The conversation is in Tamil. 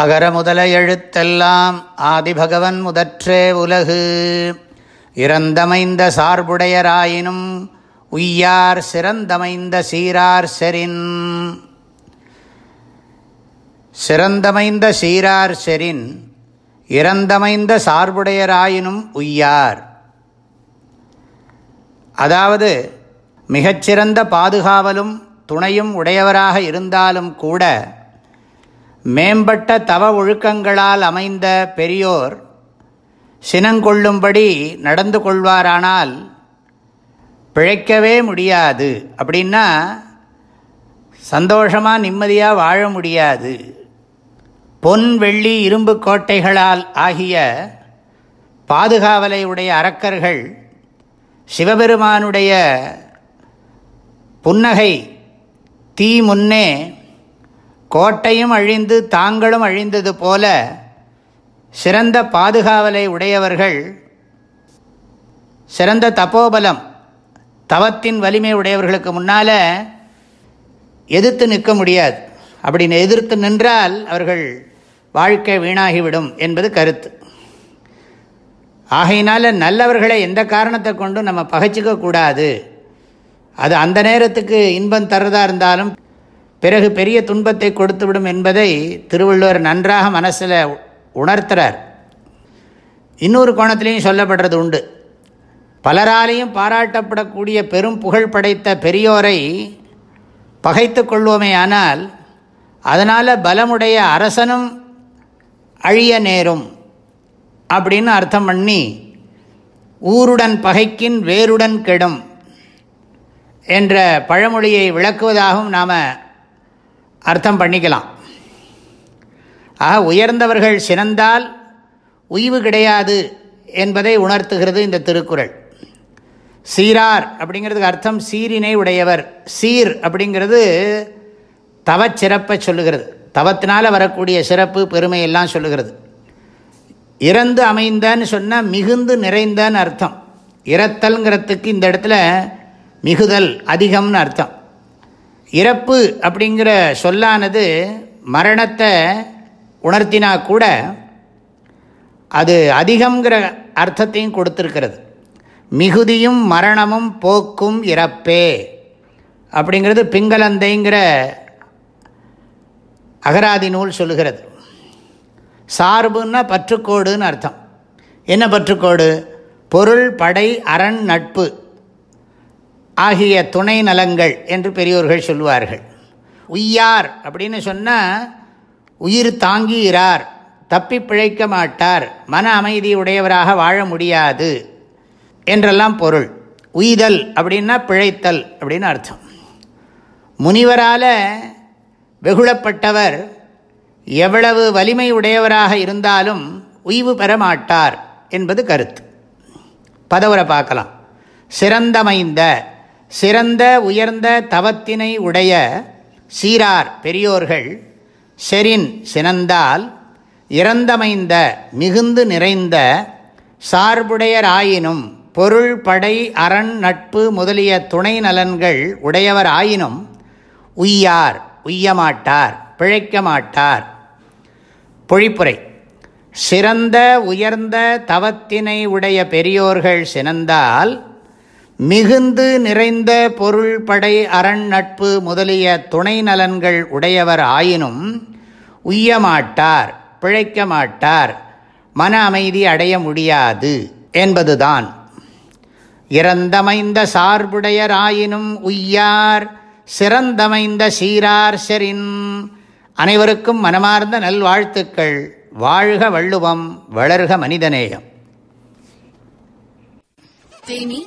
அகர முதல எழுத்தெல்லாம் ஆதிபகவன் முதற்றே உலகு. இறந்தமைந்த சார்புடையராயினும் உய்யார் சிறந்தமைந்த சீரார் செரின். சிறந்தமைந்த சீரார் செரின் இறந்தமைந்த சார்புடையராயினும் உய்யார். அதாவது மிகச்சிறந்த பாதுகாவலும் துணையும் உடையவராக இருந்தாலும் கூட மேம்பட்ட தவ ஒழுக்கங்களால் அமைந்த பெரியோர் சினங்கொள்ளும்படி நடந்து கொள்வாரானால் பிழைக்கவே முடியாது. அப்படின்னா சந்தோஷமாக நிம்மதியாக வாழ முடியாது. பொன் வெள்ளி இரும்பு கோட்டைகளால் ஆகிய பாதுகாவலை உடைய அரக்கர்கள் சிவபெருமானுடைய புன்னகை தீ முன்னே கோட்டையும் அழிந்து தாங்களும் அழிந்தது போல சிறந்த பாதுகாவலை உடையவர்கள் சிறந்த தப்போபலம் தவத்தின் வலிமை உடையவர்களுக்கு முன்னால் எதிர்த்து நிற்க முடியாது. அப்படின்னு எதிர்த்து நின்றால் அவர்கள் வாழ்க்கை வீணாகிவிடும் என்பது கருத்து. ஆகையினால நல்லவர்களை எந்த காரணத்தை கொண்டும் நம்ம பகைச்சிக்க கூடாது அது அந்த நேரத்துக்கு இன்பம் தர்றதாக இருந்தாலும் பிறகு பெரிய துன்பத்தை கொடுத்துவிடும் என்பதை திருவள்ளுவர் நன்றாக மனசில் உணர்த்துறார். இன்னொரு கோணத்திலையும் சொல்லப்படுறது உண்டு. பலராலையும் பாராட்டப்படக்கூடிய பெரும் புகழ் படைத்த பெரியோரை பகைத்து கொள்வோமே ஆனால் அதனால் பலமுடைய அரசனும் அழிய நேரும் அப்படின்னு அர்த்தம் பண்ணி ஊருடன் பகைக்கின் வேருடன் கெடும் என்ற பழமொழியை விளக்குவதாகவும் நாம் அர்த்தம் பண்ணிக்கலாம். ஆக உயர்ந்தவர்கள் சிறந்தால் உய்வு கிடையாது என்பதை உணர்த்துகிறது இந்த திருக்குறள். சீரார் அப்படிங்கிறதுக்கு அர்த்தம் சீரினை உடையவர். சீர் அப்படிங்கிறது தவச்சிறப்பை சொல்லுகிறது. தவத்தினால் வரக்கூடிய சிறப்பு பெருமை எல்லாம் சொல்லுகிறது. இறந்து அமைந்தன்னு சொன்னால் மிகுந்து நிறைந்தன்னு அர்த்தம். இறத்தல்ங்கிறதுக்கு இந்த இடத்துல மிகுதல் அதிகம்னு அர்த்தம். இறப்பு அப்படிங்கிற சொல்லானது மரணத்தை உணர்த்தினா கூட அது அதிகங்கிற அர்த்தத்தையும் கொடுத்துருக்கிறது. மிகுதியும் மரணமும் போக்கும் இறப்பே அப்படிங்கிறது பிங்களந்தைங்கிற அகராதி நூல் சொல்லுகிறது. சார்புன்னா பற்றுக்கோடுன்னு அர்த்தம். என்ன பற்றுக்கோடு? பொருள் படை அரண் நட்பு. ஆகிய துணை நலங்கள் என்று பெரியோர்கள் சொல்லுவார்கள். உய்யார் அப்படின்னு சொன்னால் உயிர் தாங்குகிறார் தப்பி பிழைக்க மாட்டார் மன அமைதி உடையவராக வாழ முடியாது என்றெல்லாம் பொருள். உய்தல் அப்படின்னா பிழைத்தல் அப்படின்னு அர்த்தம். முனிவரால் வெகுளப்பட்டவர் எவ்வளவு வலிமை உடையவராக இருந்தாலும் உய்வு பெற மாட்டார் என்பது கருத்து. பதவரை பார்க்கலாம். சிறந்தமைந்த சிறந்த உயர்ந்த தவத்தினை உடைய சீரார் பெரியோர்கள் செரின் சினந்தால் இறந்தமைந்த மிகுந்து நிறைந்த சார்புடையராயினும் பொருள் படை அரண் நட்பு முதலிய துணை நலன்கள் உடையவர் ஆயினும் உய்யார் உய்யமாட்டார் பிழைக்க மாட்டார் பொழிப்புரை. சிறந்த உயர்ந்த தவத்தினை உடைய பெரியோர்கள் சினந்தால் மிகுந்து நிறைந்த பொருள் படை அரண் நட்பு முதலிய துணை நலன்கள் உடையவர் ஆயினும் உய்யமாட்டார் பிழைக்க மாட்டார் மன அமைதி அடைய முடியாது என்பதுதான். இறந்தமைந்த சார்புடையராயினும் உய்யார் சிறந்தமைந்த சீரார் செரின் அனைவருக்கும் மனமார்ந்த நல்வாழ்த்துக்கள். வாழ்க வள்ளுவம் வளர்க மனிதநேயம். தேனி